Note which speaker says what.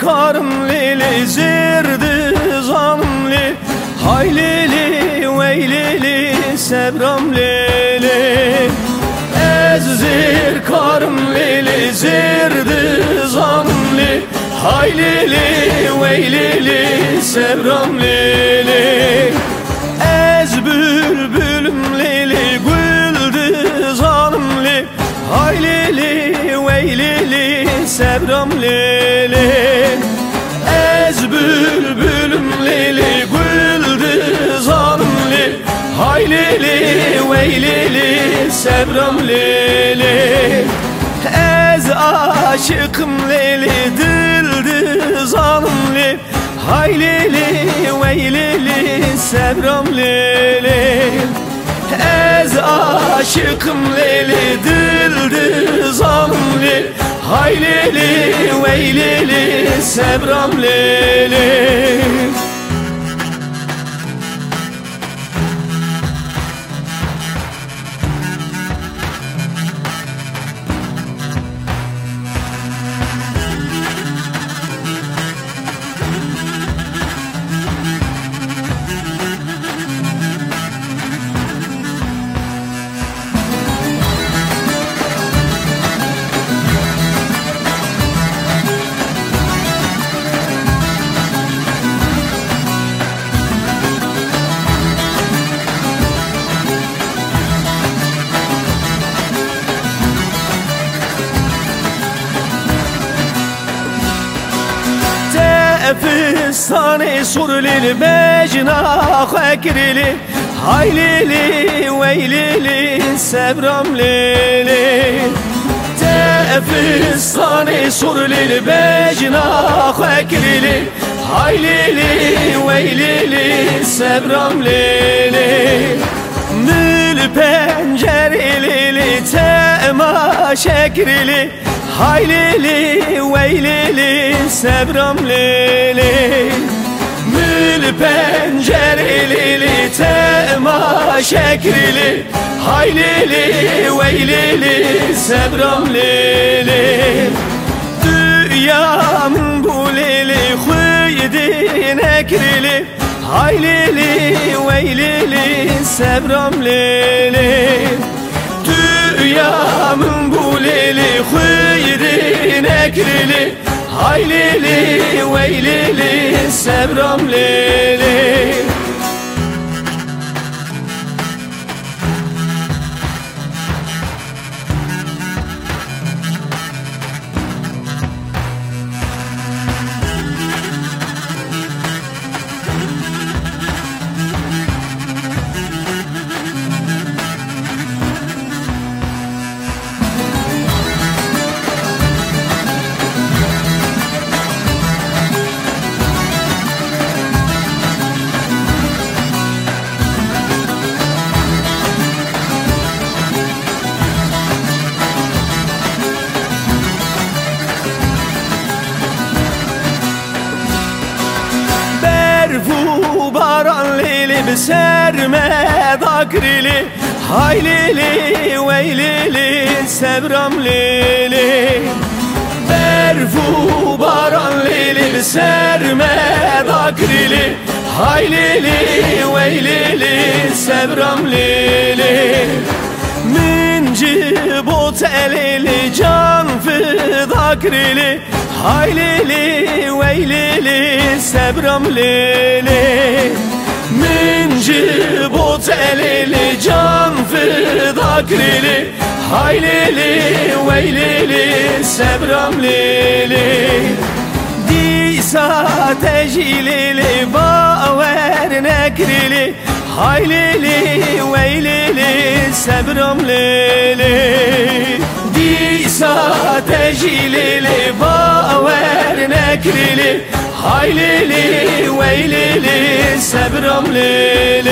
Speaker 1: karım lili zirdi zanım li Haylili veylili sebram lili Ezir karım lili zirdi zanım li veylili sebram lili sebram lili Ez bülbülüm lili güldü zanım li Haylili veylili sebram lili. Ez aşıkım lili dildi zanım li Haylili veylili sebram lili. Ez aşıkım lili dildi zanım li Haylili veylili sebram lili Efsane surlili mecnah ekrili Haylili veylili sebram lili Efsane surlili mecnah ekrili Haylili veylili sebram lili Mül pencereli tema şekrili Haylili veylili sebram lili Mül pencereli tema şekrili Haylili veylili sebram lili Dünyamın bu lili huydin ekrili Haylili veylili sebram lili Dünyamın bu lili huydin ekrili Haylili veylili sebram serme dakrili Haylili veylili sebram lili Berfu baran lili serme dakrili Haylili veylili sebram lili Minci bot elili can fidakrili Haylili veylili sebram lili Minci bot elili can fidakrili Haylili veylili sebram lili Disa tecilili baver nekrili Haylili veylili sebram lili Disa tecilili baver nekrili Haylili lili